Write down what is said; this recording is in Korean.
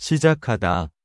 시작하다.